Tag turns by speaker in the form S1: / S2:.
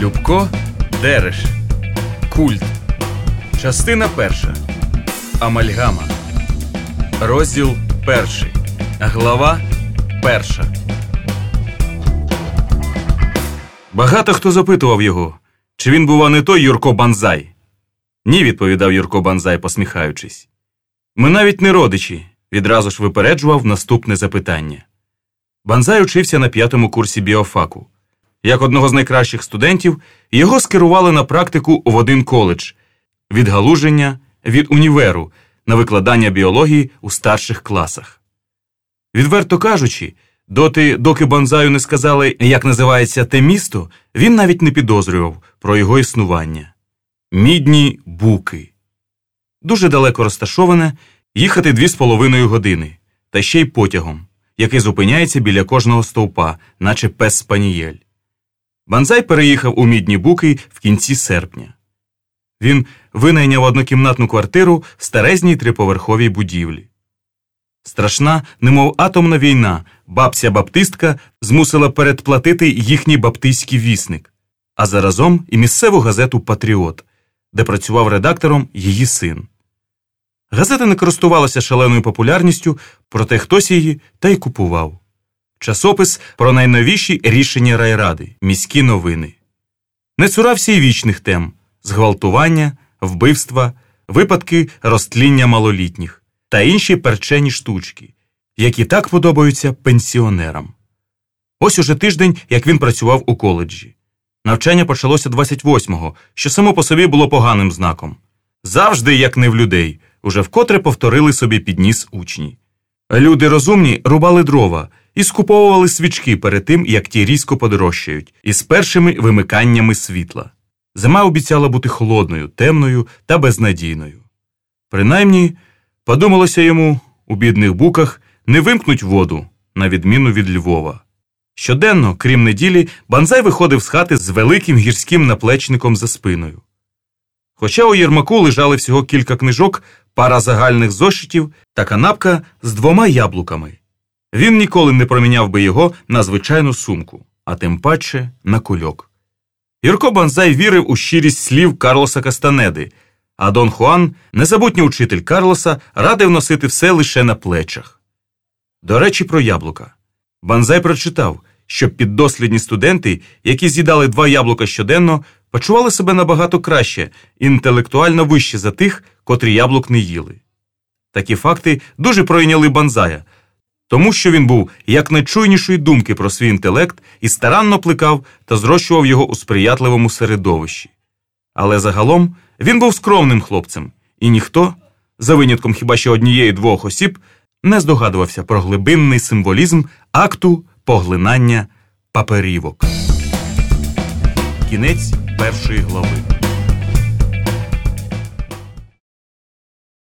S1: Любко Дереш. Культ. Частина перша. Амальгама. Розділ перший. Глава перша. Багато хто запитував його, чи він, бува, не той Юрко Банзай. Ні, відповідав Юрко Банзай, посміхаючись. Ми навіть не родичі, відразу ж випереджував наступне запитання. Банзай учився на п'ятому курсі біофаку. Як одного з найкращих студентів, його скерували на практику в один коледж від галуження від універу на викладання біології у старших класах. Відверто кажучи, доти, доки Банзаю не сказали, як називається те місто, він навіть не підозрював про його існування. Мідні буки. Дуже далеко розташоване, їхати дві з половиною години, та ще й потягом, який зупиняється біля кожного стовпа, наче пес спанієль. Банзай переїхав у мідні буки в кінці серпня. Він винайняв однокімнатну квартиру в старезній триповерховій будівлі. Страшна, немов атомна війна, бабця баптистка змусила передплатити їхній баптистський вісник, а заразом і місцеву газету Патріот, де працював редактором її син. Газета не користувалася шаленою популярністю, проте хтось її та й купував. Часопис про найновіші рішення райради, міські новини. Не цурався й вічних тем зґвалтування, вбивства, випадки розтління малолітніх та інші перчені штучки, які так подобаються пенсіонерам. Ось уже тиждень, як він працював у коледжі. Навчання почалося 28-го, що само по собі було поганим знаком. Завжди, як не в людей, уже вкотре повторили собі підніс учні. Люди розумні рубали дрова і скуповували свічки перед тим, як ті різко подорожчають, із першими вимиканнями світла. Зима обіцяла бути холодною, темною та безнадійною. Принаймні, подумалося йому, у бідних буках не вимкнуть воду, на відміну від Львова. Щоденно, крім неділі, банзай виходив з хати з великим гірським наплечником за спиною. Хоча у Єрмаку лежали всього кілька книжок, пара загальних зошитів та канапка з двома яблуками. Він ніколи не проміняв би його на звичайну сумку, а тим паче на кульок. Юрко Банзай вірив у щирість слів Карлоса Кастанеди, а Дон Хуан, незабутній учитель Карлоса, радив носити все лише на плечах. До речі, про яблука. Банзай прочитав, що піддослідні студенти, які з'їдали два яблука щоденно, почували себе набагато краще, інтелектуально вище за тих, котрі яблук не їли. Такі факти дуже пройняли Банзая, тому що він був якнайчуйнішої думки про свій інтелект і старанно плекав та зрощував його у сприятливому середовищі. Але загалом він був скромним хлопцем, і ніхто, за винятком хіба що однієї двох осіб, не здогадувався про глибинний символізм акту поглинання паперівок. Кінець першої глави.